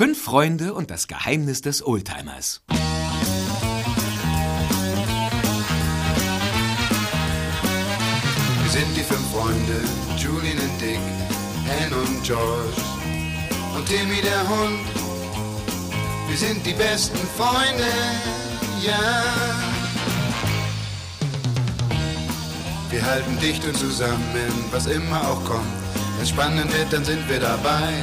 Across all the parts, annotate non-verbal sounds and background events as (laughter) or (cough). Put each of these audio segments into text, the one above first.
Fünf Freunde und das Geheimnis des Oldtimers. Wir sind die fünf Freunde, Julian und Dick, Anne und George und Timmy der Hund. Wir sind die besten Freunde, ja. Wir halten dicht und zusammen, was immer auch kommt. Wenn es spannend wird, dann sind wir dabei.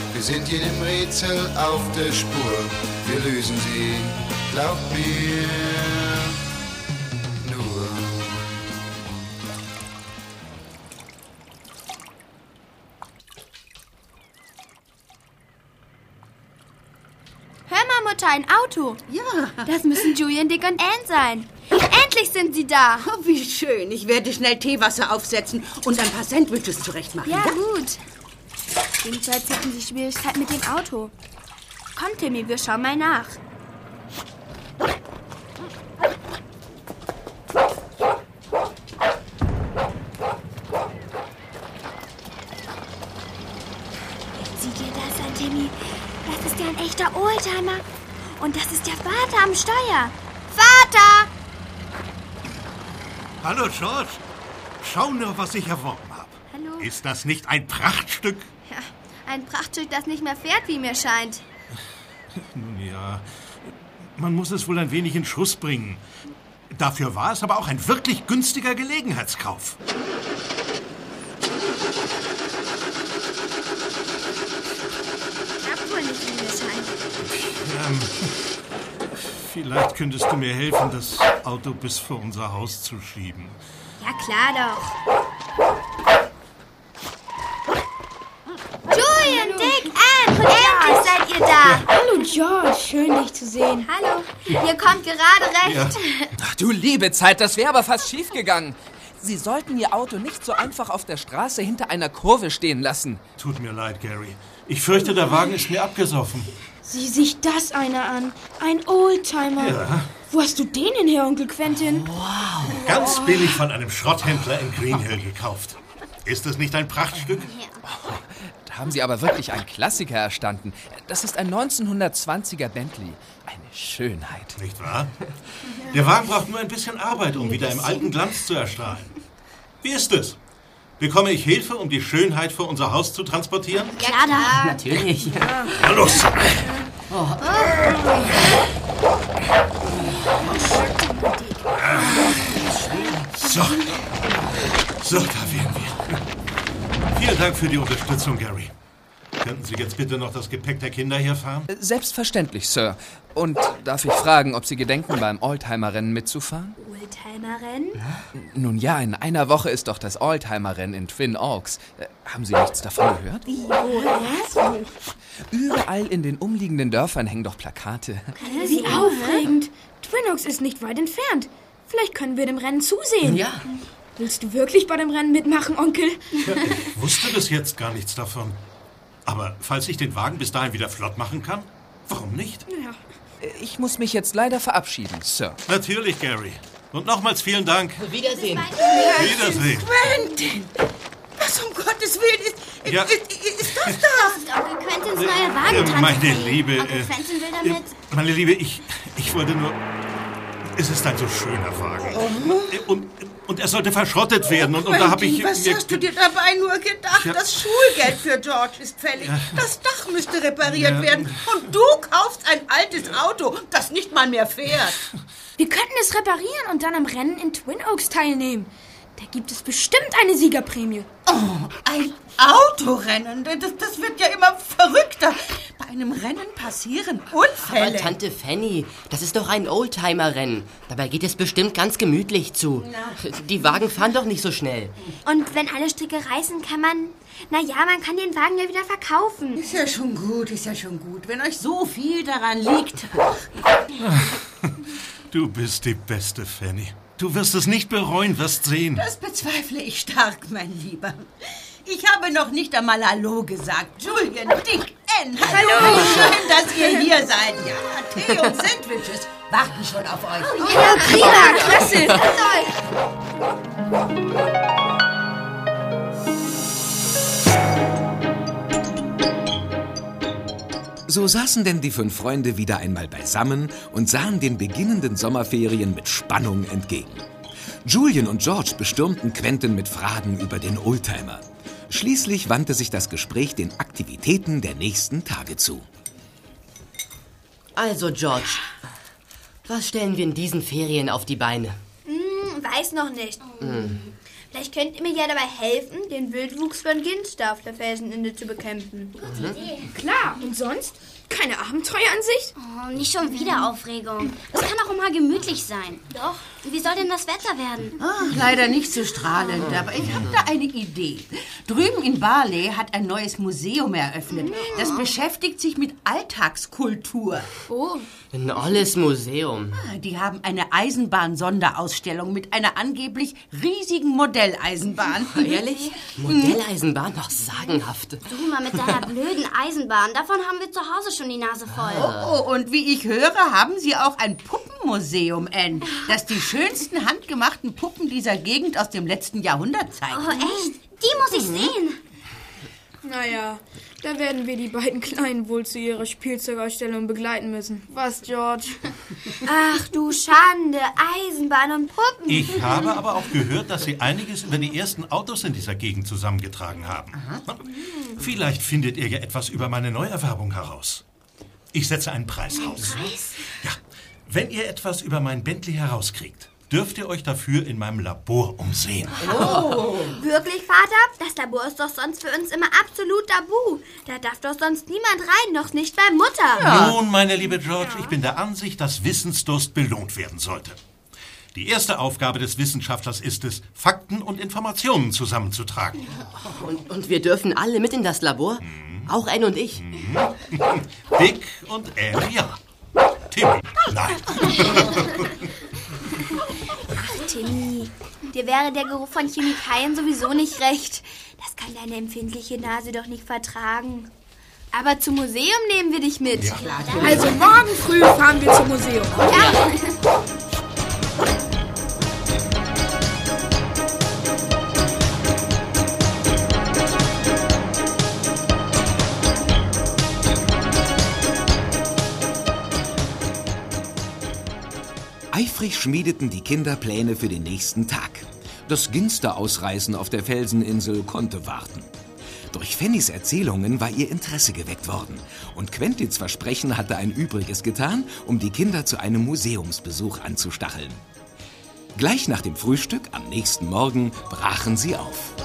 Wir sind jedem Rätsel auf der Spur, wir lösen sie, glaubt mir nur. Hör mal, Mutter, ein Auto. Ja, Das müssen Julian, Dick und Anne sein. Endlich sind sie da. oh, wie schön. Ich werde schnell Teewasser aufsetzen und ein paar Sandwiches zurechtmachen. Ja, gut. Jedenfalls hatten sie Schwierigkeiten mit dem Auto. Komm, Timmy, wir schauen mal nach. Sieh dir das an, Timmy. Das ist ja ein echter Oldtimer. Und das ist der Vater am Steuer. Vater! Hallo, George. Schau nur, was ich erworben habe. Hallo. Ist das nicht ein Prachtstück? Ein Prachtstück, das nicht mehr fährt, wie mir scheint. (laughs) Nun ja, man muss es wohl ein wenig in Schuss bringen. Dafür war es aber auch ein wirklich günstiger Gelegenheitskauf. Klappt wohl nicht, wie mir scheint. Ähm, vielleicht könntest du mir helfen, das Auto bis vor unser Haus zu schieben. Ja, klar doch. Julian, Dick, Anne, endlich seid ihr George, schön dich zu sehen. Hallo, ihr kommt gerade recht. Ach du liebe Zeit, das wäre aber fast schiefgegangen. Sie sollten Ihr Auto nicht so einfach auf der Straße hinter einer Kurve stehen lassen. Tut mir leid, Gary. Ich fürchte, der Wagen ist mir abgesoffen. Sieh sich das einer an. Ein Oldtimer. Ja. Wo hast du den denn her, Onkel Quentin? Ganz billig von einem Schrotthändler in Green Hill gekauft. Ist es nicht ein Prachtstück? Da haben Sie aber wirklich einen Klassiker erstanden. Das ist ein 1920er Bentley. Eine Schönheit. Nicht wahr? Der Wagen braucht nur ein bisschen Arbeit, um wieder im alten Glanz zu erstrahlen. Wie ist es? Bekomme ich Hilfe, um die Schönheit vor unser Haus zu transportieren? Klar doch. Natürlich. Na los! So. So, da. Vielen Dank für die Unterstützung, Gary. Könnten Sie jetzt bitte noch das Gepäck der Kinder hier fahren? Selbstverständlich, Sir. Und darf ich fragen, ob Sie gedenken, beim Oldtimer-Rennen mitzufahren? Oldtimer-Rennen? Nun ja, in einer Woche ist doch das Oldtimer-Rennen in Twin Oaks. Äh, haben Sie nichts davon gehört? Überall in den umliegenden Dörfern hängen doch Plakate. Wie aufregend. Twin Oaks ist nicht weit entfernt. Vielleicht können wir dem Rennen zusehen. Ja. Willst du wirklich bei dem Rennen mitmachen, Onkel? Ich wusste bis jetzt gar nichts davon. Aber falls ich den Wagen bis dahin wieder flott machen kann, warum nicht? Äh, Ich muss mich jetzt leider verabschieden, Sir. Natürlich, Gary. Und nochmals vielen Dank. Wiedersehen. Wiedersehen. Quentin! Was um Gottes Willen ist, ist, Ja. ist, ist das da? Das ist Onkel Quentins neuer Wagen, Äh, meine. Liebe, Onkel äh, Quentin will Äh, damit... Meine Liebe, ich, ich wollte nur. Es ist ein so schöner Wagen. Äh, Und, und er sollte verschrottet werden. Und, und da habe ich. Was mir- hast du dir dabei nur gedacht? Ja. Das Schulgeld für George ist fällig. Das Dach müsste repariert Ja. werden. Und du kaufst ein altes Auto, das nicht mal mehr fährt. Wir könnten es reparieren und dann am Rennen in Twin Oaks teilnehmen. Da gibt es bestimmt eine Siegerprämie. Oh, ein Autorennen. Das, das wird ja immer verrückter. Bei einem Rennen passieren Aber Unfälle. Tante Fanny, das ist doch ein Oldtimer-Rennen. Dabei geht es bestimmt ganz gemütlich zu. Die Wagen fahren doch nicht so schnell. Und wenn alle Stricke reißen, kann man... Na ja, man kann den Wagen ja wieder verkaufen. Ist ja schon gut, ist ja schon gut, wenn euch so viel daran liegt. Du bist die beste, Fanny. Du wirst es nicht bereuen, wirst sehen. Das bezweifle ich stark, mein Lieber. Ich habe noch nicht einmal Hallo gesagt. Julian, Dick, Ann. Hallo. Schön, dass ihr hier seid. Ja, Tee und Sandwiches warten schon auf euch. Ja, prima, klasse. So saßen denn die fünf Freunde wieder einmal beisammen und sahen den beginnenden Sommerferien mit Spannung entgegen. Julian und George bestürmten Quentin mit Fragen über den Oldtimer. Schließlich wandte sich das Gespräch den Aktivitäten der nächsten Tage zu. Also, George, was stellen wir in diesen Ferien auf die Beine? Hm, weiß noch nicht. Vielleicht könnt ihr mir ja dabei helfen, den Wildwuchs von Ginster auf der Felseninsel zu bekämpfen. Klar, und sonst? Keine Abenteueransicht? Oh, nicht schon wieder Aufregung. Das kann auch mal gemütlich sein. Doch. Wie soll denn das Wetter werden? Ah, leider nicht so strahlend, aber ich habe da eine Idee. Drüben in Barley hat ein neues Museum eröffnet. Das beschäftigt sich mit Alltagskultur. Oh, Ein olles Museum. Die haben eine Eisenbahn-Sonderausstellung mit einer angeblich riesigen Modelleisenbahn. (laughs) Ehrlich? Modelleisenbahn? Doch sagenhaft. Du mal mit deiner (laughs) blöden Eisenbahn. Davon haben wir zu Hause schon die Nase voll. Oh, und wie ich höre, haben sie auch ein Puppenmuseum, Anne, das die schönsten handgemachten Puppen dieser Gegend aus dem letzten Jahrhundert zeigt. Oh, echt? Die muss ich sehen. naja, da werden wir die beiden Kleinen wohl zu ihrer Spielzeugausstellung begleiten müssen. Was, George? Ach du Schande, Eisenbahn und Puppen. Ich habe aber auch gehört, dass Sie einiges über die ersten Autos in dieser Gegend zusammengetragen haben. Vielleicht findet ihr ja etwas über meine Neuerwerbung heraus. Ich setze einen Preis aus. Ja, wenn ihr etwas über mein Bentley herauskriegt, dürft ihr euch dafür in meinem Labor umsehen. Wirklich, Vater? Das Labor ist doch sonst für uns immer absolut tabu. Da darf doch sonst niemand rein, noch nicht bei Mutter. Nun, meine liebe George, ich bin der Ansicht, dass Wissensdurst belohnt werden sollte. Die erste Aufgabe des Wissenschaftlers ist es, Fakten und Informationen zusammenzutragen. Und, und wir dürfen alle mit in das Labor? Auch Anne und ich. (laughs) Dick und Anne, ja. Timmy, nein. Timmy, dir wäre der Geruch von Chemikalien sowieso nicht recht. Das kann deine empfindliche Nase doch nicht vertragen. Aber zum Museum nehmen wir dich mit. Also morgen früh fahren wir zum Museum. Eifrig schmiedeten die Kinder Pläne für den nächsten Tag. Das Ginster-Ausreißen auf der Felseninsel konnte warten. Durch Fannys Erzählungen war ihr Interesse geweckt worden. Und Quentins Versprechen hatte ein Übriges getan, um die Kinder zu einem Museumsbesuch anzustacheln. Gleich nach dem Frühstück am nächsten Morgen brachen sie auf.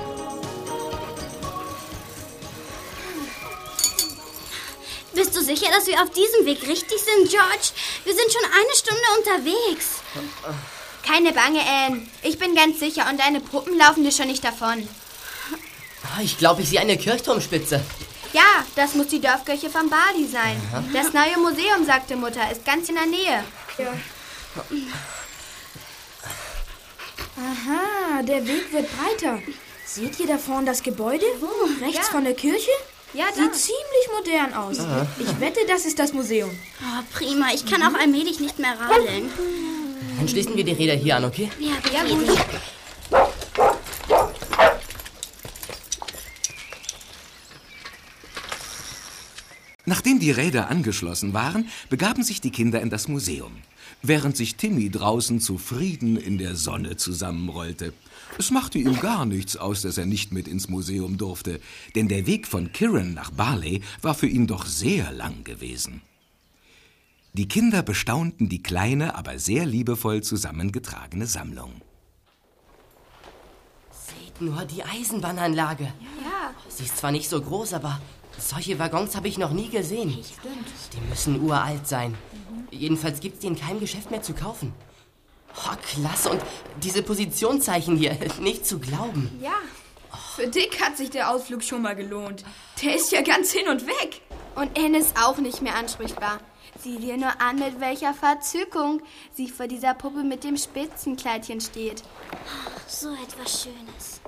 Sicher, dass wir auf diesem Weg richtig sind, George? Wir sind schon eine Stunde unterwegs. Keine Bange, Anne. Ich bin ganz sicher und deine Puppen laufen dir schon nicht davon. Ah, Ich glaube, ich sehe eine Kirchturmspitze. Ja, das muss die Dorfkirche von Bali sein. Das neue Museum, sagte Mutter, ist ganz in der Nähe. Aha, der Weg wird breiter. Seht ihr da vorne das Gebäude? Rechts Ja. von der Kirche? Ja, da. Sieht ziemlich modern aus. Ich wette, das ist das Museum. Oh, prima. Ich kann auch allmählich nicht mehr radeln. Dann schließen wir die Räder hier an, okay? Ja, ja gut. Nachdem die Räder angeschlossen waren, begaben sich die Kinder in das Museum, während sich Timmy draußen zufrieden in der Sonne zusammenrollte. Es machte ihm gar nichts aus, dass er nicht mit ins Museum durfte, denn der Weg von Kiran nach Barley war für ihn doch sehr lang gewesen. Die Kinder bestaunten die kleine, aber sehr liebevoll zusammengetragene Sammlung. Seht nur die Eisenbahnanlage. Ja. Sie ist zwar nicht so groß, aber solche Waggons habe ich noch nie gesehen. Die müssen uralt sein. Jedenfalls gibt es die in keinem Geschäft mehr zu kaufen. Oh, klasse. Und diese Positionszeichen hier, (laughs) nicht zu glauben. Ja. Für Dick hat sich der Ausflug schon mal gelohnt. Der ist ja ganz hin und weg. Und Anne ist auch nicht mehr ansprechbar. Sieh dir nur an, mit welcher Verzückung sie vor dieser Puppe mit dem Spitzenkleidchen steht. So etwas Schönes.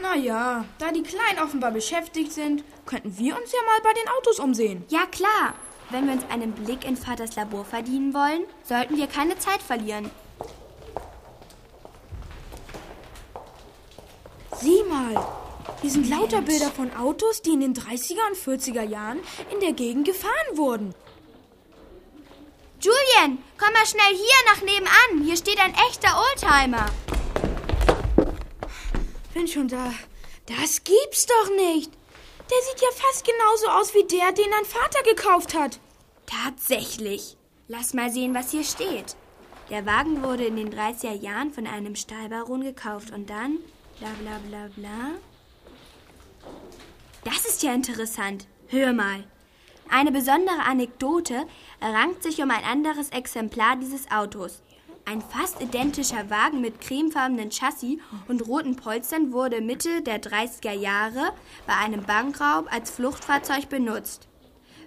Naja, da die Kleinen offenbar beschäftigt sind, könnten wir uns ja mal bei den Autos umsehen. Ja klar, wenn wir uns einen Blick in Vaters Labor verdienen wollen, sollten wir keine Zeit verlieren. Sieh mal, hier sind lauter Bilder von Autos, die in den 30er und 40er Jahren in der Gegend gefahren wurden. Julian, komm mal schnell hier nach nebenan. Hier steht ein echter Oldtimer. Bin schon da. Das gibt's doch nicht. Der sieht ja fast genauso aus wie der, den dein Vater gekauft hat. Tatsächlich. Lass mal sehen, was hier steht. Der Wagen wurde in den 30er Jahren von einem Stahlbaron gekauft und dann bla bla bla bla. Das ist ja interessant. Hör mal. Eine besondere Anekdote rankt sich um ein anderes Exemplar dieses Autos. Ein fast identischer Wagen mit cremefarbenen Chassis und roten Polstern wurde Mitte der 30er Jahre bei einem Bankraub als Fluchtfahrzeug benutzt.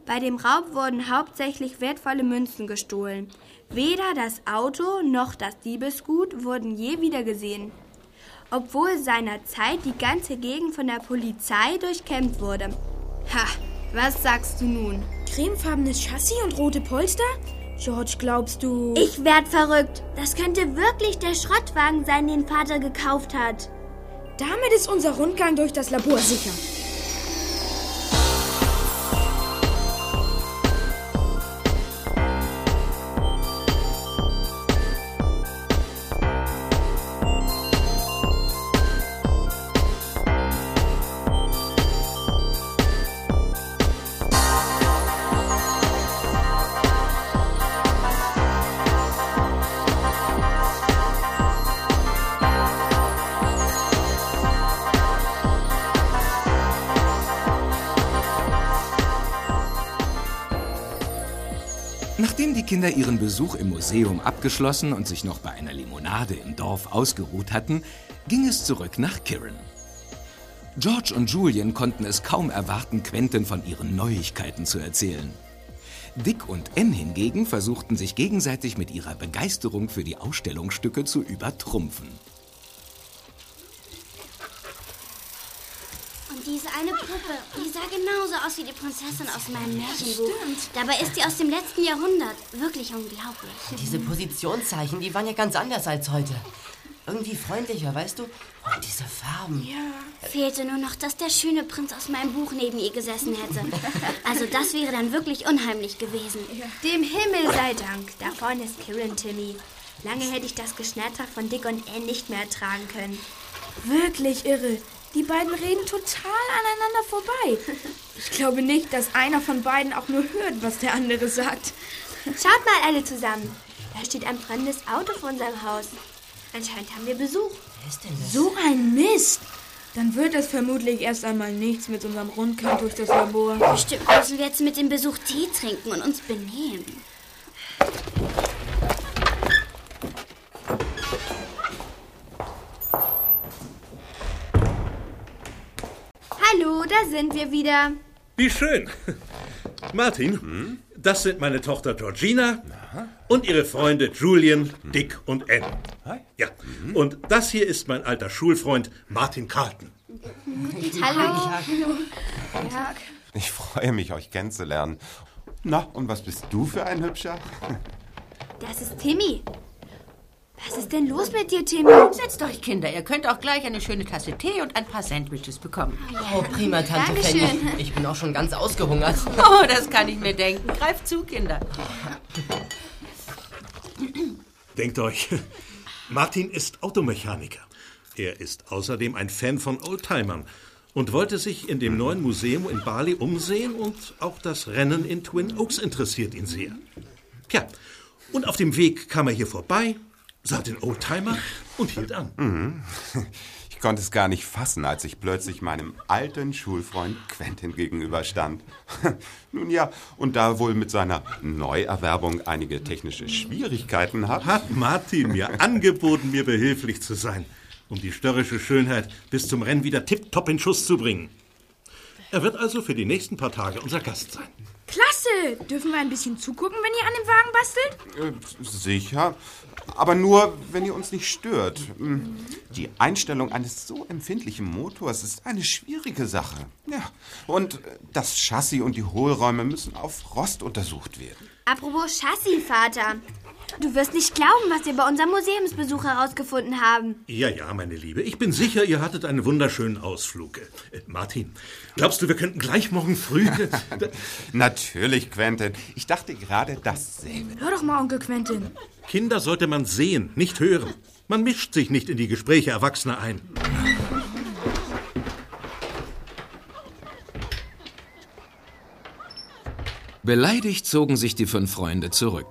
Bei dem Raub wurden hauptsächlich wertvolle Münzen gestohlen. Weder das Auto noch das Diebesgut wurden je wieder gesehen. Obwohl seinerzeit die ganze Gegend von der Polizei durchkämmt wurde. Ha, was sagst du nun? Cremefarbenes Chassis und rote Polster? George, glaubst du. Ich werd verrückt. Das könnte wirklich der Schrottwagen sein, den Vater gekauft hat. Damit ist unser Rundgang durch das Labor sicher. Kinder ihren Besuch im Museum abgeschlossen und sich noch bei einer Limonade im Dorf ausgeruht hatten, ging es zurück nach Kirin. George und Julian konnten es kaum erwarten, Quentin von ihren Neuigkeiten zu erzählen. Dick und Ann hingegen versuchten sich gegenseitig mit ihrer Begeisterung für die Ausstellungsstücke zu übertrumpfen. Eine Puppe, die sah genauso aus wie die Prinzessin aus meinem Märchenbuch. Dabei ist sie aus dem letzten Jahrhundert. Wirklich unglaublich. Diese Positionszeichen, die waren ja ganz anders als heute. Irgendwie freundlicher, weißt du? Und diese Farben. Fehlte nur noch, dass der schöne Prinz aus meinem Buch neben ihr gesessen hätte. Also das wäre dann wirklich unheimlich gewesen. Dem Himmel sei Dank. Da vorne ist Kirin, Timmy. Lange hätte ich das Geschnatter von Dick und Ann nicht mehr ertragen können. Wirklich irre. Die beiden reden total aneinander vorbei. Ich glaube nicht, dass einer von beiden auch nur hört, was der andere sagt. Schaut mal alle zusammen. Da steht ein brennendes Auto vor unserem Haus. Anscheinend haben wir Besuch. Wer ist denn das? So ein Mist. Dann wird es vermutlich erst einmal nichts mit unserem Rundgang durch das Labor. Bestimmt müssen wir jetzt mit dem Besuch Tee trinken und uns benehmen. Hallo, da sind wir wieder. Wie schön. (laughs) Martin, das sind meine Tochter Georgina und ihre Freunde Julian, Dick und Ann. Ja, und das hier ist mein alter Schulfreund Martin Carlton. Hallo. Ich freue mich, euch kennenzulernen. Na, und was bist du für ein Hübscher? Das ist Timmy. Was ist denn los mit dir, Timmy? Setzt euch, Kinder. Ihr könnt auch gleich eine schöne Tasse Tee und ein paar Sandwiches bekommen. Oh, prima, Tante Dankeschön. Fanny. Ich bin auch schon ganz ausgehungert. Oh, das kann ich mir denken. Greift zu, Kinder. Denkt euch, Martin ist Automechaniker. Er ist außerdem ein Fan von Oldtimern und wollte sich in dem neuen Museum in Bali umsehen und auch das Rennen in Twin Oaks interessiert ihn sehr. Tja, und auf dem Weg kam er hier vorbei, sah den Oldtimer und hielt an. (laughs) Ich konnte es gar nicht fassen, als ich plötzlich meinem alten Schulfreund Quentin gegenüberstand. (laughs) Nun ja, und da wohl mit seiner Neuerwerbung einige technische Schwierigkeiten hat. Hat Martin mir angeboten, mir behilflich zu sein, um die störrische Schönheit bis zum Rennen wieder tipptopp in Schuss zu bringen. Er wird also für die nächsten paar Tage unser Gast sein. Klasse! Klasse! Dürfen wir ein bisschen zugucken, wenn ihr an dem Wagen bastelt? Äh, sicher. Aber nur, wenn ihr uns nicht stört. Hm, Die Einstellung eines so empfindlichen Motors ist eine schwierige Sache. Ja. Und das Chassis und die Hohlräume müssen auf Rost untersucht werden. Apropos Chassis, Vater. Du wirst nicht glauben, was wir bei unserem Museumsbesuch herausgefunden haben. Ja, ja, meine Liebe. Ich bin sicher, ihr hattet einen wunderschönen Ausflug. Äh, Martin, glaubst du, wir könnten gleich morgen früh... (laughs) Natürlich, Quentin. Ich dachte gerade dasselbe. Hör doch mal, Onkel Quentin. Kinder sollte man sehen, nicht hören. Man mischt sich nicht in die Gespräche Erwachsener ein. Beleidigt zogen sich die fünf Freunde zurück.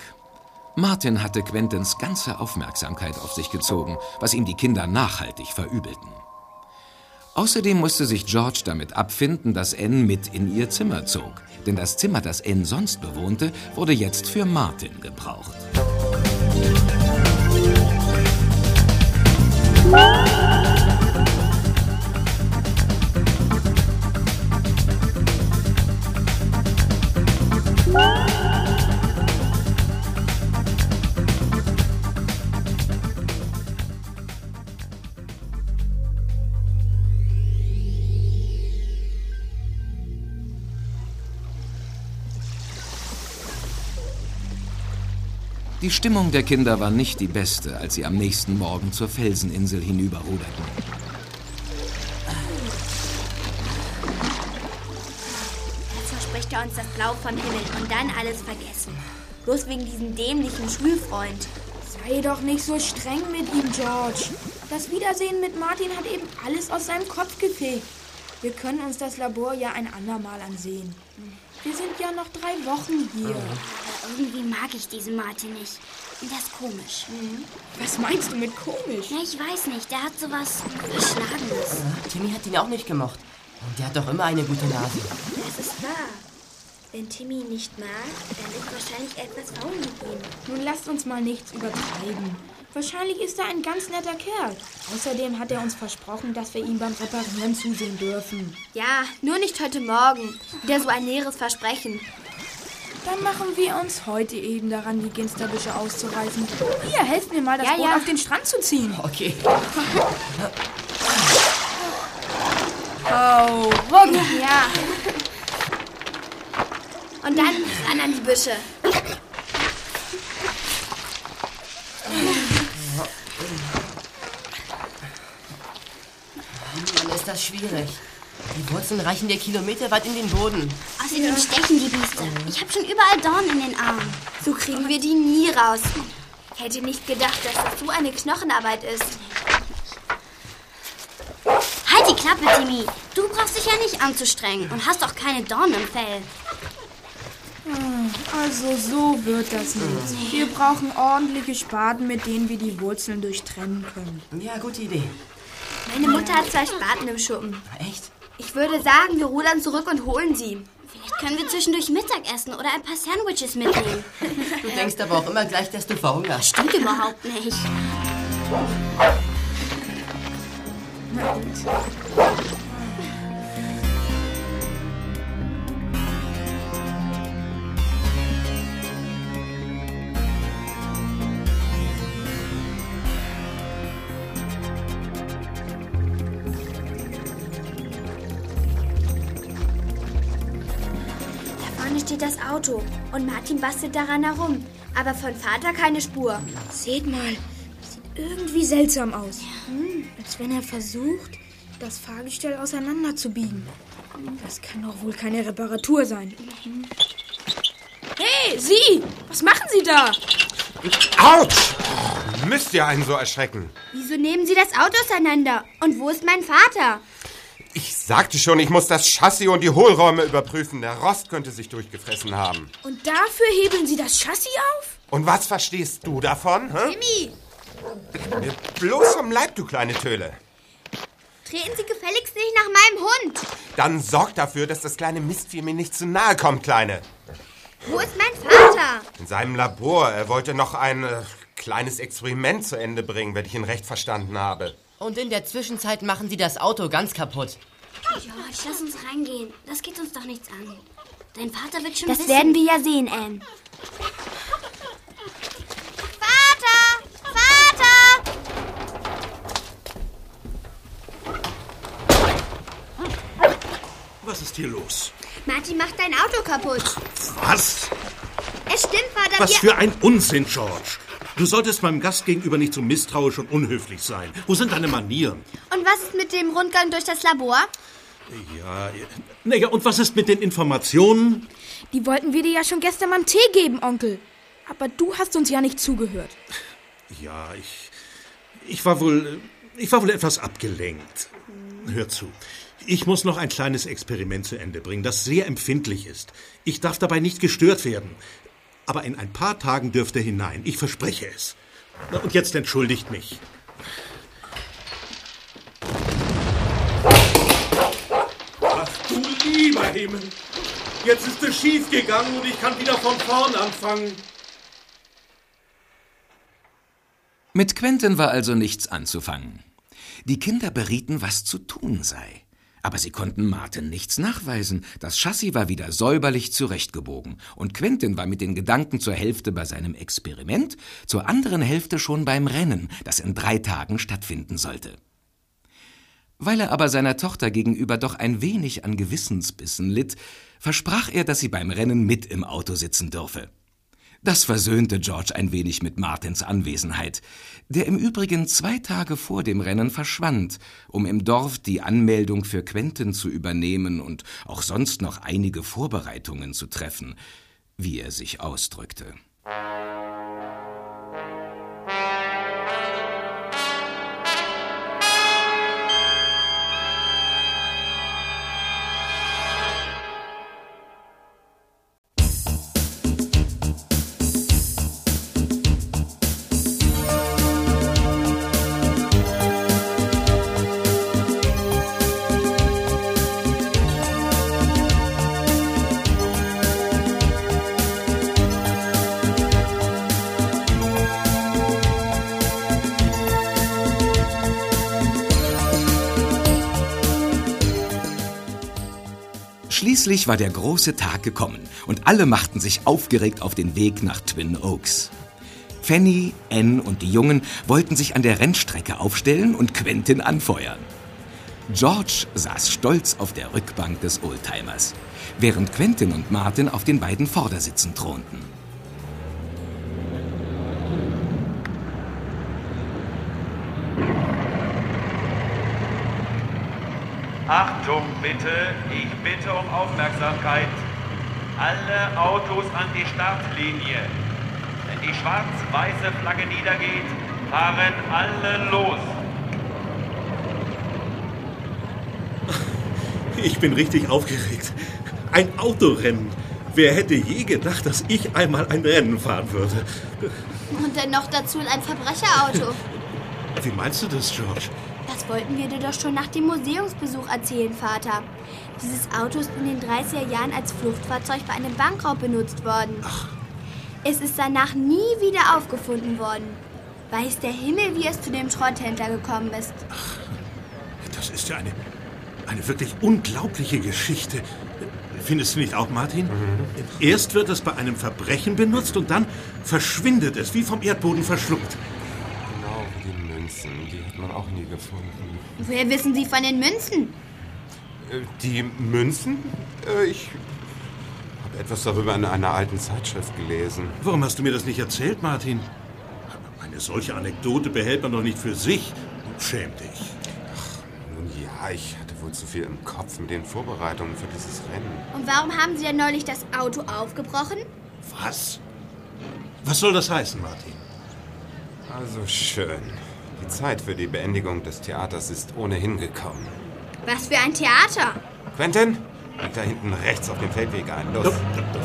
Martin hatte Quentins ganze Aufmerksamkeit auf sich gezogen, was ihm die Kinder nachhaltig verübelten. Außerdem musste sich George damit abfinden, dass Anne mit in ihr Zimmer zog, denn das Zimmer, das Anne sonst bewohnte, wurde jetzt für Martin gebraucht. Die Stimmung der Kinder war nicht die beste, als sie am nächsten Morgen zur Felseninsel hinüberruderten. Jetzt verspricht er uns das Blau vom Himmel und dann alles vergessen. Bloß wegen diesem dämlichen Schulfreund. Sei doch nicht so streng mit ihm, George. Das Wiedersehen mit Martin hat eben alles aus seinem Kopf gefegt. Wir können uns das Labor ja ein andermal ansehen. Wir sind ja noch drei Wochen hier. Aber irgendwie mag ich diesen Martin nicht. Der ist komisch. Was meinst du mit komisch? Ja, ich weiß nicht. Der hat sowas Verschlagenes. Timmy hat ihn auch nicht gemocht. Und der hat doch immer eine gute Nase. Das ist wahr. Wenn Timmy ihn nicht mag, dann ist wahrscheinlich etwas faul mit ihm. Nun lasst uns mal nichts übertreiben. Wahrscheinlich ist er ein ganz netter Kerl. Außerdem hat er uns versprochen, dass wir ihm beim Reparieren zusehen dürfen. Ja, nur nicht heute Morgen. Wieder so ein leeres Versprechen. Dann machen wir uns heute eben daran, die Ginsterbüsche auszureißen. Hier, helft mir mal, das Ja, Boot ja. auf den Strand zu ziehen. Okay. Oh, Roggen. Ja. Und dann ran an die Büsche. Mann, ist das schwierig. Die Wurzeln reichen dir kilometerweit in den Boden. Außerdem stechen die Biester. Ich habe schon überall Dorn in den Armen. So kriegen wir die nie raus. Ich hätte nicht gedacht, dass das so eine Knochenarbeit ist. Halt die Klappe, Timmy. Du brauchst dich ja nicht anzustrengen und hast auch keine Dornen im Fell. Also so wird das nicht. Wir brauchen ordentliche Spaten, mit denen wir die Wurzeln durchtrennen können. Ja, gute Idee. Meine Mutter hat zwei Spaten im Schuppen. Echt? Ich würde sagen, wir rudern zurück und holen sie. Vielleicht können wir zwischendurch Mittag essen oder ein paar Sandwiches mitnehmen. Du denkst aber auch immer gleich, dass du verhungerst. Stimmt überhaupt nicht. Da und Martin bastelt daran herum. Aber von Vater keine Spur. Seht mal, das sieht irgendwie seltsam aus. Hm, als wenn er versucht, das Fahrgestell auseinanderzubiegen. Das kann doch wohl keine Reparatur sein. Hey, Sie! Was machen Sie da? Autsch! Müsst ihr einen so erschrecken? Wieso nehmen Sie das Auto auseinander? Und wo ist mein Vater? Ich sagte schon, ich muss das Chassis und die Hohlräume überprüfen. Der Rost könnte sich durchgefressen haben. Und dafür hebeln Sie das Chassis auf? Und was verstehst du davon? Hä? Timmy, Mir bloß vom Leib, du kleine Töle. treten Sie gefälligst nicht nach meinem Hund. Dann sorg dafür, dass das kleine Mistvieh mir nicht zu nahe kommt, Kleine. Wo ist mein Vater? In seinem Labor. Er wollte noch ein äh, kleines Experiment zu Ende bringen, wenn ich ihn recht verstanden habe. Und in der Zwischenzeit machen sie das Auto ganz kaputt. George, lass uns reingehen. Das geht uns doch nichts an. Dein Vater wird schon Das wissen. werden wir ja sehen, Anne. Vater! Vater! Was ist hier los? Martin macht dein Auto kaputt. Was? Es stimmt, Vater. Was wir für ein Unsinn, George. Du solltest meinem Gast gegenüber nicht so misstrauisch und unhöflich sein. Wo sind deine Manieren? Und was ist mit dem Rundgang durch das Labor? Ja, naja, und was ist mit den Informationen? Die wollten wir dir ja schon gestern beim Tee geben, Onkel. Aber du hast uns ja nicht zugehört. Ja, ich. Ich war wohl. Ich war wohl etwas abgelenkt. Hör zu. Ich muss noch ein kleines Experiment zu Ende bringen, das sehr empfindlich ist. Ich darf dabei nicht gestört werden. Aber in ein paar Tagen dürft ihr hinein. Ich verspreche es. Und jetzt entschuldigt mich. Ach du lieber Himmel! Jetzt ist es schief gegangen und ich kann wieder von vorn anfangen. Mit Quentin war also nichts anzufangen. Die Kinder berieten, was zu tun sei. Aber sie konnten Martin nichts nachweisen. Das Chassis war wieder säuberlich zurechtgebogen. Und Quentin war mit den Gedanken zur Hälfte bei seinem Experiment, zur anderen Hälfte schon beim Rennen, das in drei Tagen stattfinden sollte. Weil er aber seiner Tochter gegenüber doch ein wenig an Gewissensbissen litt, versprach er, dass sie beim Rennen mit im Auto sitzen dürfe. Das versöhnte George ein wenig mit Martins Anwesenheit, der im Übrigen zwei Tage vor dem Rennen verschwand, um im Dorf die Anmeldung für Quentin zu übernehmen und auch sonst noch einige Vorbereitungen zu treffen, wie er sich ausdrückte. Schließlich war der große Tag gekommen und alle machten sich aufgeregt auf den Weg nach Twin Oaks. Fanny, Anne und die Jungen wollten sich an der Rennstrecke aufstellen und Quentin anfeuern. George saß stolz auf der Rückbank des Oldtimers, während Quentin und Martin auf den beiden Vordersitzen thronten. Achtung bitte, ich bitte um Aufmerksamkeit. Alle Autos an die Startlinie. Wenn die schwarz-weiße Flagge niedergeht, fahren alle los. (laughs) Ich bin richtig aufgeregt. Ein Autorennen. Wer hätte je gedacht, dass ich einmal ein Rennen fahren würde? Und dann noch dazu ein Verbrecherauto. Wie meinst du das, George? Das wollten wir dir doch schon nach dem Museumsbesuch erzählen, Vater. Dieses Auto ist in den 30er Jahren als Fluchtfahrzeug bei einem Bankraub benutzt worden. Es ist danach nie wieder aufgefunden worden. Weiß der Himmel, wie es zu dem Schrotthändler gekommen ist. Das ist ja eine, eine wirklich unglaubliche Geschichte. Findest du nicht auch, Martin? Erst wird es bei einem Verbrechen benutzt und dann verschwindet es, wie vom Erdboden verschluckt. Genau wie die Münzen. Die hat man auch nie gefunden. Woher wissen Sie von den Münzen? Äh, Die Münzen? Äh, Ich habe etwas darüber in einer alten Zeitschrift gelesen. Warum hast du mir das nicht erzählt, Martin? Eine solche Anekdote behält man doch nicht für sich. Schäm dich. Nun ja, ich hatte wohl zu viel im Kopf mit den Vorbereitungen für dieses Rennen. Und warum haben Sie denn neulich das Auto aufgebrochen? Was? Was soll das heißen, Martin? Also schön. Die Zeit für die Beendigung des Theaters ist ohnehin gekommen. Was für ein Theater! Quentin, bieg da hinten rechts auf dem Feldweg ein. Los.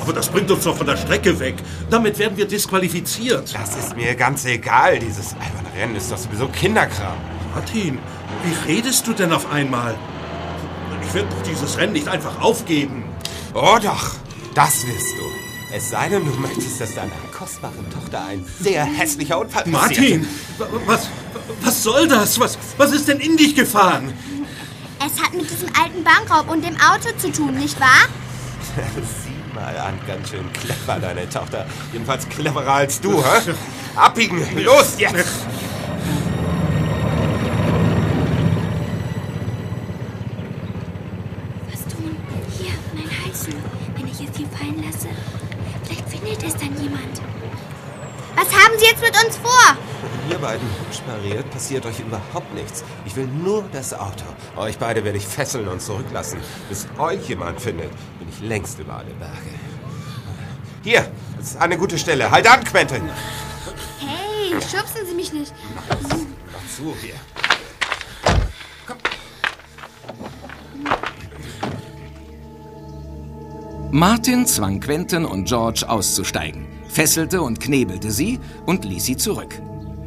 Aber das bringt uns doch von der Strecke weg. Damit werden wir disqualifiziert. Das ist mir ganz egal. Dieses alberne Rennen ist doch sowieso Kinderkram. Martin, wie redest du denn auf einmal? Ich werde doch dieses Rennen nicht einfach aufgeben. Oh doch, das wirst du. Es sei denn, du möchtest, dass deiner kostbaren Tochter ein sehr hässlicher Unfall passiert. Martin, wa- was, was soll das? Was, was ist denn in dich gefahren? Es hat mit diesem alten Bankraub und dem Auto zu tun, nicht wahr? (laughs) mal an, ganz schön clever, deine Tochter. Jedenfalls cleverer als du, hä? Abbiegen, los jetzt! Ihr beiden spariert, passiert euch überhaupt nichts. Ich will nur das Auto. Euch beide werde ich fesseln und zurücklassen. Bis euch jemand findet, bin ich längst über alle Berge. Hier, das ist eine gute Stelle. Halt an, Quentin! Hey, schubsen Sie mich nicht. Mach zu hier. Martin zwang Quentin und George auszusteigen, fesselte und knebelte sie und ließ sie zurück,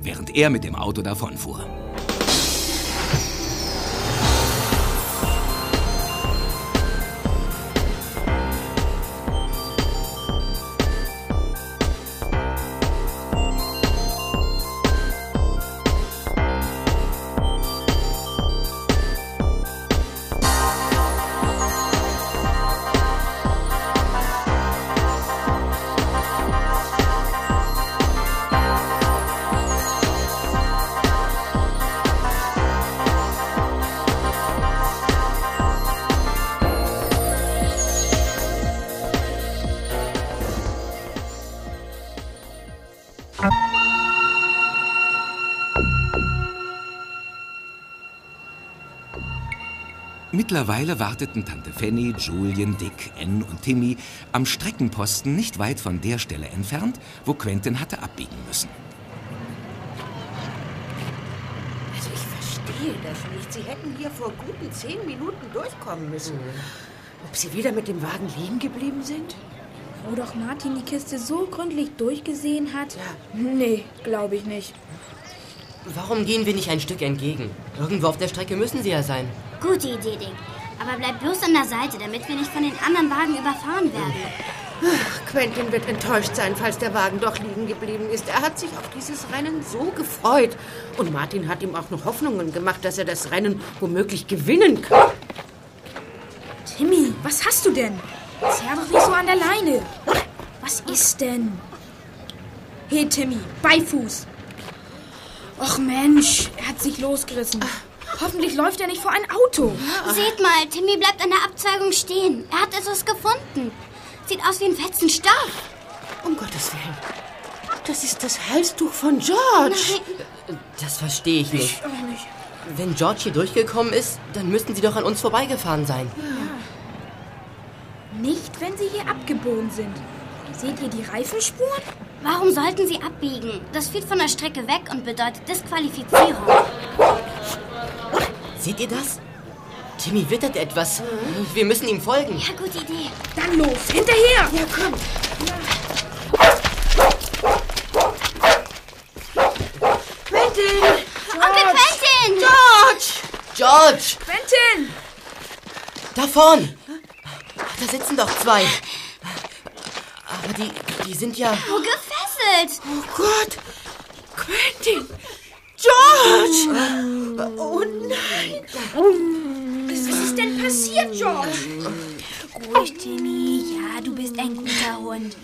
während er mit dem Auto davonfuhr. Mittlerweile warteten Tante Fanny, Julian, Dick, Ann und Timmy am Streckenposten nicht weit von der Stelle entfernt, wo Quentin hatte abbiegen müssen. Also ich verstehe das nicht. Sie hätten hier vor guten zehn Minuten durchkommen müssen. Ob Sie wieder mit dem Wagen liegen geblieben sind? Wo doch Martin die Kiste so gründlich durchgesehen hat? Nee, glaube ich nicht. Warum gehen wir nicht ein Stück entgegen? Irgendwo auf der Strecke müssen sie ja sein. Gute Idee, Dick. Aber bleib bloß an der Seite, damit wir nicht von den anderen Wagen überfahren werden. Ach, Quentin wird enttäuscht sein, falls der Wagen doch liegen geblieben ist. Er hat sich auf dieses Rennen so gefreut. Und Martin hat ihm auch noch Hoffnungen gemacht, dass er das Rennen womöglich gewinnen kann. Timmy, was hast du denn? Zerr doch nicht so an der Leine. Was ist denn? Hey, Timmy, Beifuß. Och Mensch, er hat sich losgerissen. Hoffentlich läuft er nicht vor ein Auto. Seht mal, Timmy bleibt an der Abzweigung stehen. Er hat etwas gefunden. Sieht aus wie ein Fetzen Stoff. Um Gottes Willen. Das ist das Halstuch von George. Das verstehe ich nicht. Ich auch nicht. Wenn George hier durchgekommen ist, dann müssten sie doch an uns vorbeigefahren sein. Nicht, wenn sie hier abgebogen sind. Seht ihr die Reifenspuren? Warum sollten sie abbiegen? Das führt von der Strecke weg und bedeutet Disqualifizierung. Seht ihr das? Timmy wittert etwas. Wir müssen ihm folgen. Ja, gute Idee. Dann los, hinterher! Ja, komm. Quentin! Onkel Quentin! George! George! Quentin! Da vorn! Da sitzen doch zwei. Aber die, die sind ja... Wo gefesselt? Oh Gott! Quentin! George! Oh nein! Was ist denn passiert, George? Ruhig, Timmy. Ja, du bist ein guter Hund.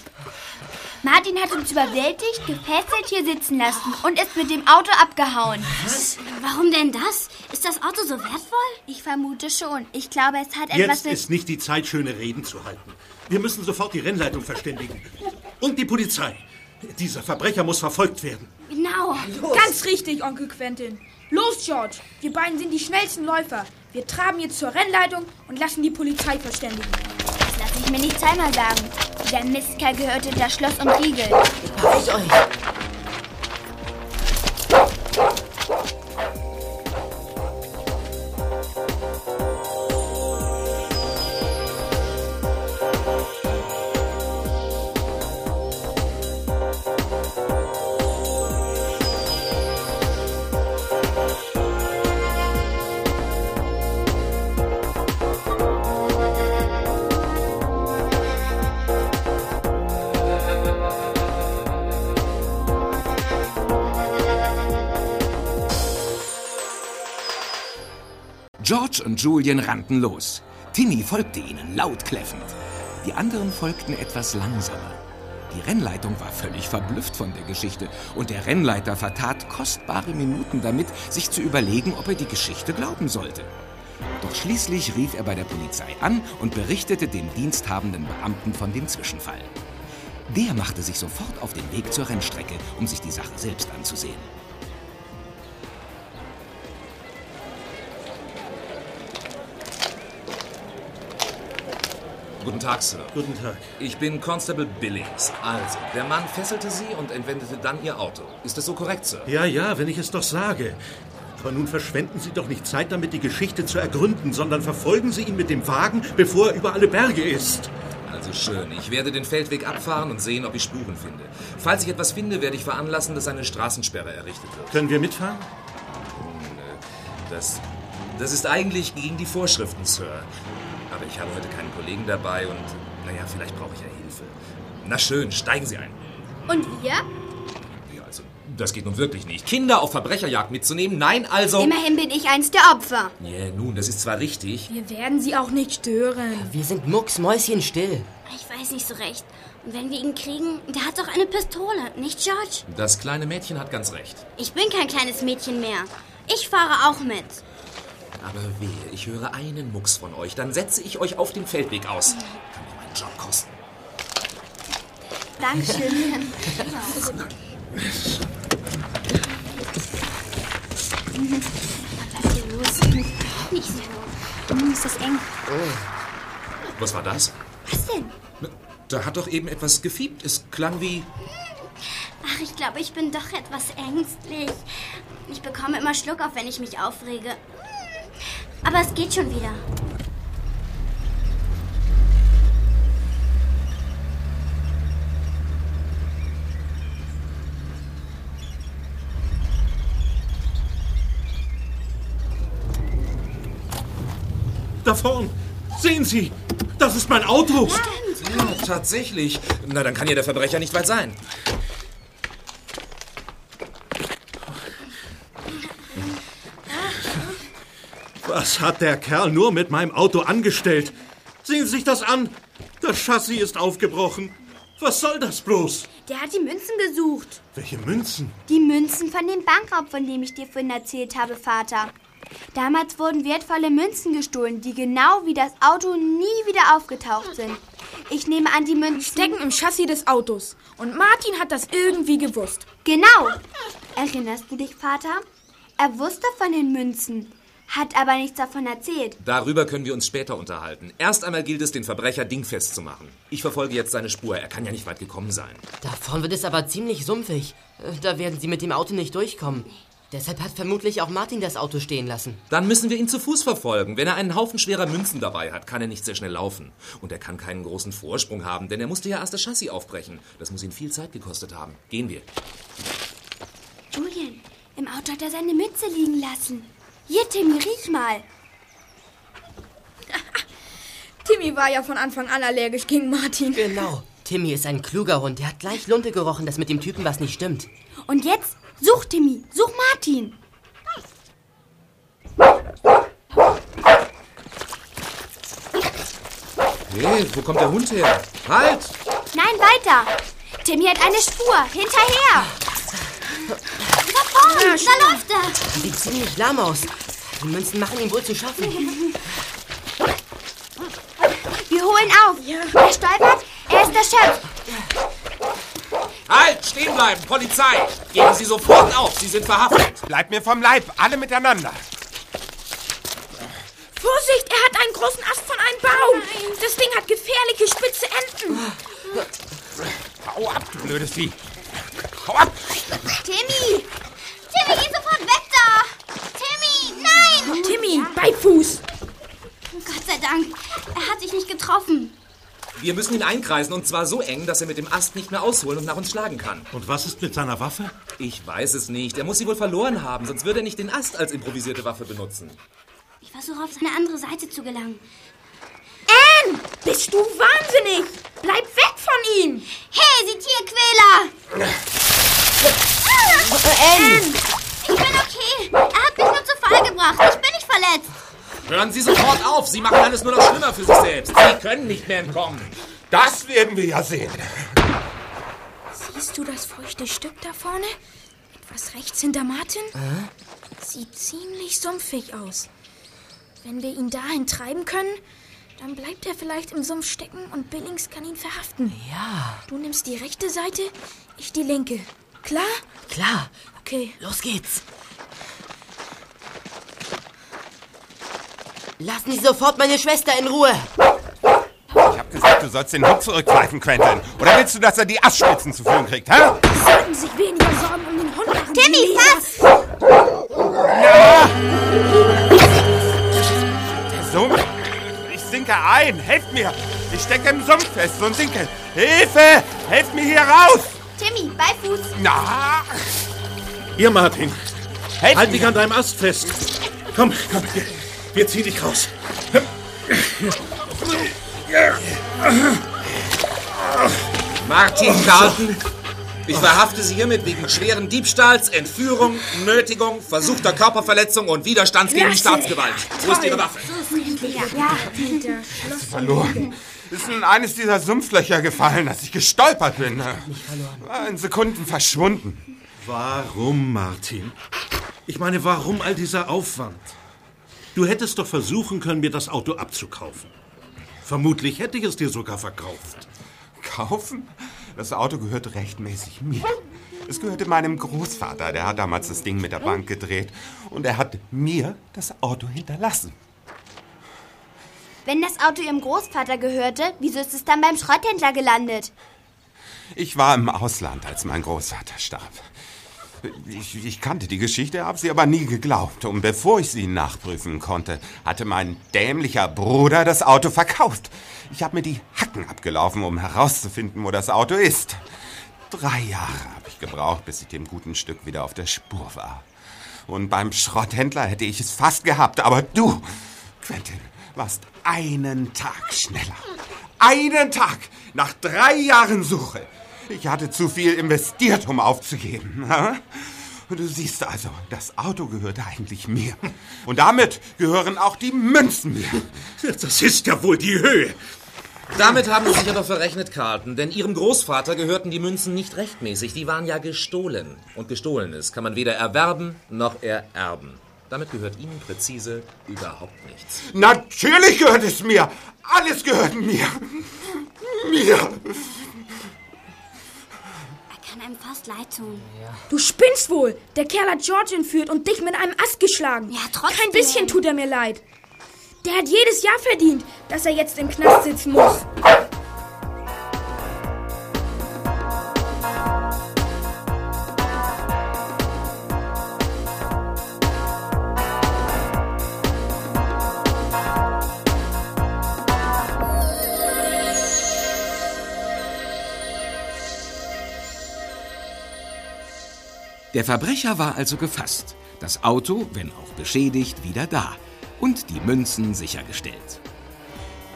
Martin hat uns überwältigt, gefesselt hier sitzen lassen und ist mit dem Auto abgehauen. Warum denn das? Ist das Auto so wertvoll? Ich vermute schon. Ich glaube, es hat etwas Jetzt mit... ist nicht die Zeit, schöne Reden zu halten. Wir müssen sofort die Rennleitung verständigen. Und die Polizei. Dieser Verbrecher muss verfolgt werden. Genau. Ganz richtig, Onkel Quentin. Los, George. Wir beiden sind die schnellsten Läufer. Wir traben jetzt zur Rennleitung und lassen die Polizei verständigen. Das lasse ich mir nicht zweimal sagen. Der Mistkerl gehört hinter Schloss und Riegel. Beeilt euch. Und Julian rannten los. Timmy folgte ihnen, laut kläffend. Die anderen folgten etwas langsamer. Die Rennleitung war völlig verblüfft von der Geschichte und der Rennleiter vertat kostbare Minuten damit, sich zu überlegen, ob er die Geschichte glauben sollte. Doch schließlich rief er bei der Polizei an und berichtete dem diensthabenden Beamten von dem Zwischenfall. Der machte sich sofort auf den Weg zur Rennstrecke, um sich die Sache selbst anzusehen. Guten Tag, Sir. Guten Tag. Ich bin Constable Billings. Also, der Mann fesselte Sie und entwendete dann Ihr Auto. Ist das so korrekt, Sir? Ja, ja, wenn ich es doch sage. Aber nun verschwenden Sie doch nicht Zeit damit, die Geschichte zu ergründen, sondern verfolgen Sie ihn mit dem Wagen, bevor er über alle Berge ist. Also schön. Ich werde den Feldweg abfahren und sehen, ob ich Spuren finde. Falls ich etwas finde, werde ich veranlassen, dass eine Straßensperre errichtet wird. Können wir mitfahren? Äh, das, das ist eigentlich gegen die Vorschriften, Sir. Aber ich habe heute keinen Kollegen dabei und, naja, vielleicht brauche ich ja Hilfe. Na schön, steigen Sie ein. Und wir? Ja, also, das geht nun wirklich nicht. Kinder auf Verbrecherjagd mitzunehmen? Nein, also... Immerhin bin ich eins der Opfer. Ja, nun, das ist zwar richtig. Wir werden sie auch nicht stören. Wir sind mucksmäuschenstill. Ich weiß nicht so recht. Und wenn wir ihn kriegen, der hat doch eine Pistole, nicht George? Das kleine Mädchen hat ganz recht. Ich bin kein kleines Mädchen mehr. Ich fahre auch mit. Aber wehe, ich höre einen Mucks von euch, dann setze ich euch auf dem Feldweg aus. Kann mir meinen Job kosten. Dankeschön. Was (laughs) ist hier los? Nicht so. Hm, ist das eng. Was war das? Was denn? Da hat doch eben etwas gefiebt. Es klang wie... Ach, ich glaube, ich bin doch etwas ängstlich. Ich bekomme immer Schluck auf, wenn ich mich aufrege. Aber es geht schon wieder. Da vorn! Sehen Sie! Das ist mein Auto! Ja, tatsächlich. Na, dann kann ja der Verbrecher nicht weit sein. Was hat der Kerl nur mit meinem Auto angestellt? Sehen Sie sich das an! Das Chassis ist aufgebrochen. Was soll das bloß? Der hat die Münzen gesucht. Welche Münzen? Die Münzen von dem Bankraub, von dem ich dir vorhin erzählt habe, Vater. Damals wurden wertvolle Münzen gestohlen, die genau wie das Auto nie wieder aufgetaucht sind. Ich nehme an, die Münzen stecken im Chassis des Autos. Und Martin hat das irgendwie gewusst. Genau. Erinnerst du dich, Vater? Er wusste von den Münzen, hat aber nichts davon erzählt. Darüber können wir uns später unterhalten. Erst einmal gilt es, den Verbrecher dingfest zu machen. Ich verfolge jetzt seine Spur. Er kann ja nicht weit gekommen sein. Da vorn wird es aber ziemlich sumpfig. Äh, Da werden Sie mit dem Auto nicht durchkommen. Deshalb hat vermutlich auch Martin das Auto stehen lassen. Dann müssen wir ihn zu Fuß verfolgen. Wenn er einen Haufen schwerer Münzen dabei hat, kann er nicht sehr schnell laufen. Und er kann keinen großen Vorsprung haben, denn er musste ja erst das Chassis aufbrechen. Das muss ihn viel Zeit gekostet haben. Gehen wir. Julian, im Auto hat er seine Mütze liegen lassen. Hier, Timmy, riech mal. (laughs) Timmy war ja von Anfang an allergisch gegen Martin. Genau. Timmy ist ein kluger Hund. Der hat gleich Lunte gerochen, dass mit dem Typen was nicht stimmt. Und jetzt such Timmy, such Martin. Hey, wo kommt der Hund her? Halt! Nein, weiter. Timmy hat eine Spur. Hinterher. (laughs) Da da läuft er. Sieht ziemlich lahm aus. Die Münzen machen ihm wohl zu schaffen. Wir holen auf. Er stolpert. Er ist erschöpft. Halt! Stehen bleiben! Polizei! Geben Sie sofort auf! Sie sind verhaftet! Bleibt mir vom Leib, alle miteinander. Vorsicht, er hat einen großen Ast von einem Baum. Das Ding hat gefährliche spitze Enden. Hau ab, du blödes Vieh. Hau ab! Timmy, geh sofort weg da. Timmy, nein. Timmy, bei Fuß. Gott sei Dank, er hat sich nicht getroffen. Wir müssen ihn einkreisen und zwar so eng, dass er mit dem Ast nicht mehr ausholen und nach uns schlagen kann. Und was ist mit seiner Waffe? Ich weiß es nicht. Er muss sie wohl verloren haben, sonst würde er nicht den Ast als improvisierte Waffe benutzen. Ich versuche auf seine andere Seite zu gelangen. Anne, bist du wahnsinnig? Bleib weg von ihm. Hey, Sie Tierquäler! Anne! Ich bin okay. Er hat mich nur zu Fall gebracht. Ich bin nicht verletzt. Hören Sie sofort auf! Sie machen alles nur noch schlimmer für sich selbst. Sie können nicht mehr entkommen. Das werden wir ja sehen. Siehst du das feuchte Stück da vorne? Etwas rechts hinter Martin? Sieht ziemlich sumpfig aus. Wenn wir ihn dahin treiben können, dann bleibt er vielleicht im Sumpf stecken und Billings kann ihn verhaften. Ja. Du nimmst die rechte Seite, ich die linke. Klar? Klar. Okay. Los geht's. Lassen Sie sofort meine Schwester in Ruhe. Ich hab gesagt, du sollst den Hund zurückgreifen, Quentin. Oder willst du, dass er die Astspitzen zu fühlen kriegt, hä? Sollten sich weniger Sorgen um den Hund machen. Timmy, was? Der Sumpf. Ich sinke ein. Helft mir. Ich stecke im Sumpf fest und sinke. Hilfe! Helft mir hier raus! Timmy, bei Fuß. Na! Hier, Martin. Helft halt mir. dich an deinem Ast fest. Komm, komm, wir ziehen dich raus. Martin Carlton, ich verhafte Sie hiermit wegen schweren Diebstahls, Entführung, Nötigung, versuchter Körperverletzung und Widerstands gegen die Staatsgewalt. Wo ist Ihre Waffe? Ja, Peter. Verloren. Ist in eines dieser Sumpflöcher gefallen, als ich gestolpert bin. War in Sekunden verschwunden. Warum, Martin? Ich meine, warum all dieser Aufwand? Du hättest doch versuchen können, mir das Auto abzukaufen. Vermutlich hätte ich es dir sogar verkauft. Kaufen? Das Auto gehört rechtmäßig mir. Es gehörte meinem Großvater, der hat damals das Ding mit der Bank gedreht. Und er hat mir das Auto hinterlassen. Wenn das Auto Ihrem Großvater gehörte, wieso ist es dann beim Schrotthändler gelandet? Ich war im Ausland, als mein Großvater starb. Ich, ich kannte die Geschichte, habe sie aber nie geglaubt. Und bevor ich sie nachprüfen konnte, hatte mein dämlicher Bruder das Auto verkauft. Ich habe mir die Hacken abgelaufen, um herauszufinden, wo das Auto ist. Drei Jahre habe ich gebraucht, bis ich dem guten Stück wieder auf der Spur war. Und beim Schrotthändler hätte ich es fast gehabt, aber du, Quentin, warst einen Tag schneller. Einen Tag nach drei Jahren Suche. Ich hatte zu viel investiert, um aufzugeben. (laughs) du siehst also, das Auto gehört eigentlich mir. Und damit gehören auch die Münzen mir. Das ist ja wohl die Höhe. Damit haben Sie sich aber verrechnet, Carlton, denn Ihrem Großvater gehörten die Münzen nicht rechtmäßig. Die waren ja gestohlen. Und Gestohlenes kann man weder erwerben noch ererben. Damit gehört Ihnen präzise überhaupt nichts. Natürlich gehört es mir. Alles gehört mir. Mir. Kann einem fast leid tun. Du spinnst wohl. Der Kerl hat George entführt und dich mit einem Ast geschlagen. Ja, trotzdem. Kein bisschen tut er mir leid. Der hat jedes Jahr verdient, dass er jetzt im Knast sitzen muss. Der Verbrecher war also gefasst, das Auto, wenn auch beschädigt, wieder da und die Münzen sichergestellt.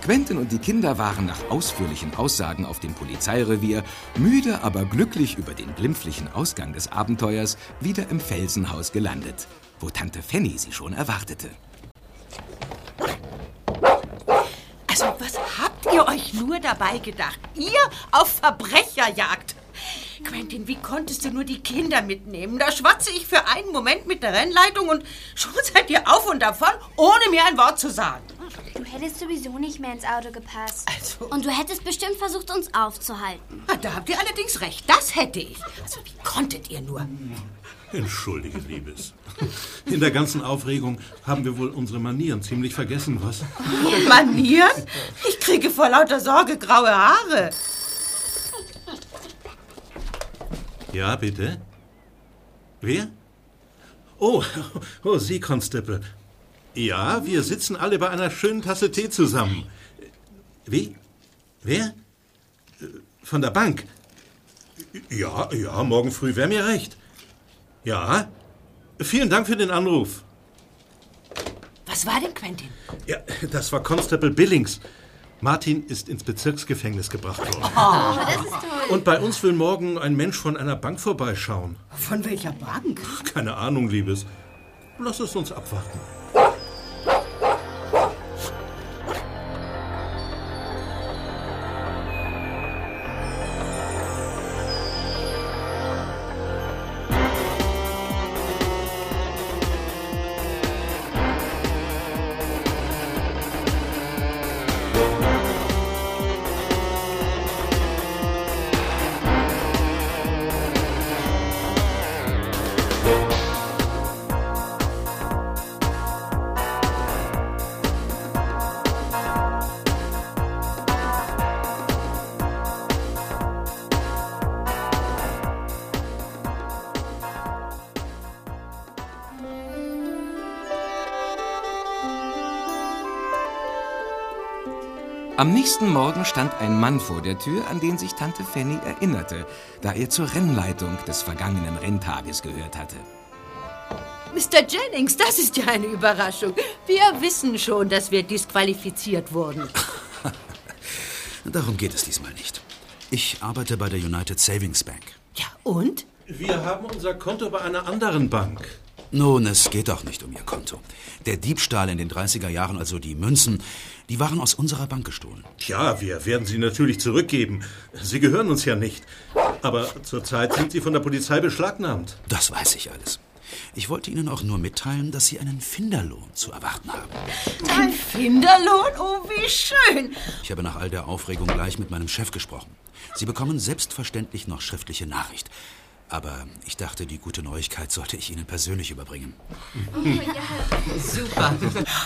Quentin und die Kinder waren nach ausführlichen Aussagen auf dem Polizeirevier, müde aber glücklich über den glimpflichen Ausgang des Abenteuers, wieder im Felsenhaus gelandet, wo Tante Fanny sie schon erwartete. Also, was habt ihr euch nur dabei gedacht? Ihr auf Verbrecherjagd? Quentin, wie konntest du nur die Kinder mitnehmen? Da schwatze ich für einen Moment mit der Rennleitung und schon seid ihr auf und davon, ohne mir ein Wort zu sagen. Du hättest sowieso nicht mehr ins Auto gepasst. Also, Und du hättest bestimmt versucht, uns aufzuhalten. ah, da habt ihr allerdings recht. Das hätte ich. Also, wie konntet ihr nur? Entschuldige, Liebes. In der ganzen Aufregung haben wir wohl unsere Manieren ziemlich vergessen, was? Manieren? Ich kriege vor lauter Sorge graue Haare. Ja, bitte? Wer? Oh, (laughs) oh, Sie, Constable. Ja, wir sitzen alle bei einer schönen Tasse Tee zusammen. Wie? Wer? Von der Bank? Ja, ja, morgen früh wäre mir recht. Ja, vielen Dank für den Anruf. Was war denn, Quentin? Ja, das war Constable Billings. Martin ist ins Bezirksgefängnis gebracht worden. Oh, das ist toll. Und bei uns will morgen ein Mensch von einer Bank vorbeischauen. Von welcher Bank? Keine Ahnung, Liebes. Lass es uns abwarten. Am nächsten Morgen stand ein Mann vor der Tür, an den sich Tante Fanny erinnerte, da er zur Rennleitung des vergangenen Renntages gehört hatte. Mr. Jennings, das ist ja eine Überraschung. Wir wissen schon, dass wir disqualifiziert wurden. (laughs) Darum geht es diesmal nicht. Ich arbeite bei der United Savings Bank. Ja, und? Wir haben unser Konto bei einer anderen Bank. Nun, es geht auch nicht um Ihr Konto. Der Diebstahl in den 30er Jahren, also die Münzen, die waren aus unserer Bank gestohlen. Tja, wir werden sie natürlich zurückgeben. Sie gehören uns ja nicht. Aber zurzeit sind sie von der Polizei beschlagnahmt. Das weiß ich alles. Ich wollte Ihnen auch nur mitteilen, dass Sie einen Finderlohn zu erwarten haben. Ein Finderlohn? Oh, wie schön. Ich habe nach all der Aufregung gleich mit meinem Chef gesprochen. Sie bekommen selbstverständlich noch schriftliche Nachricht. Aber ich dachte, die gute Neuigkeit sollte ich Ihnen persönlich überbringen. Super.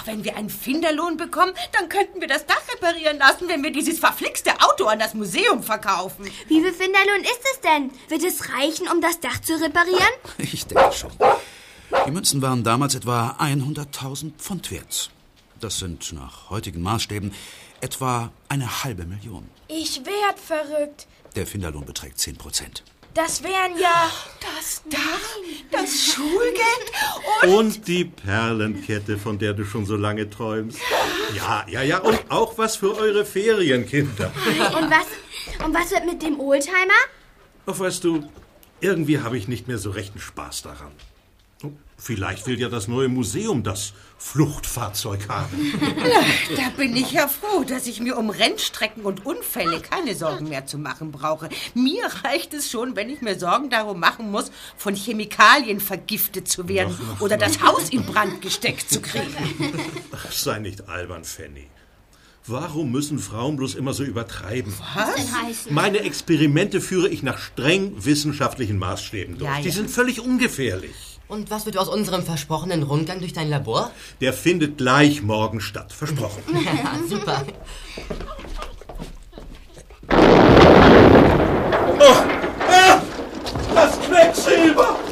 Wenn wir einen Finderlohn bekommen, dann könnten wir das Dach reparieren lassen, wenn wir dieses verflixte Auto an das Museum verkaufen. Wie viel Finderlohn ist es denn? Wird es reichen, um das Dach zu reparieren? Ich denke schon. Die Münzen waren damals etwa 100.000 Pfund wert. Das sind nach heutigen Maßstäben etwa eine halbe Million. Ich werd verrückt. Der Finderlohn beträgt 10 Prozent. Das wären ja... Das Dach, das Schulgeld und... Und die Perlenkette, von der du schon so lange träumst. Ja, ja, ja. Und auch was für eure Ferienkinder. Und was, und was wird mit dem Oldtimer? Ach, weißt du, irgendwie habe ich nicht mehr so rechten Spaß daran. Vielleicht will ja das neue Museum das Fluchtfahrzeug haben. Da bin ich ja froh, dass ich mir um Rennstrecken und Unfälle keine Sorgen mehr zu machen brauche. Mir reicht es schon, wenn ich mir Sorgen darum machen muss, von Chemikalien vergiftet zu werden Ach, ach, oder ach. das Haus in Brand gesteckt zu kriegen. Ach, sei nicht albern, Fanny. Warum müssen Frauen bloß immer so übertreiben? Was? Meine Experimente führe ich nach streng wissenschaftlichen Maßstäben durch. Ja, ja. Die sind völlig ungefährlich. Und was wird aus unserem versprochenen Rundgang durch dein Labor? Der findet gleich morgen statt. Versprochen. (laughs) Ja, super. Das Quecksilber!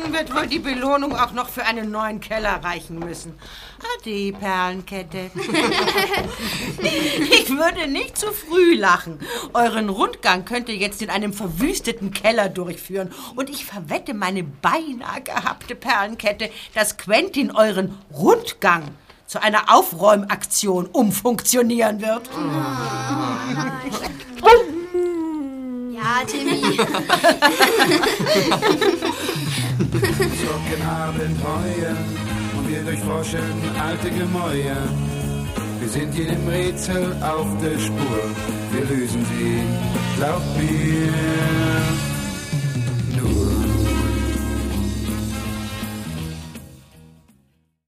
Nun wird wohl die Belohnung auch noch für einen neuen Keller reichen müssen. Ade, Perlenkette. (laughs) ich würde nicht zu früh lachen. Euren Rundgang könnt ihr jetzt in einem verwüsteten Keller durchführen. Und ich verwette meine beinahe gehabte Perlenkette, dass Quentin euren Rundgang zu einer Aufräumaktion umfunktionieren wird. (laughs) Ja, Timmy. (laughs) Zocken Abenteuer und wir durchforschen alte Gemäuer. Wir sind jedem Rätsel auf der Spur, wir lösen sie, glaub mir. Nur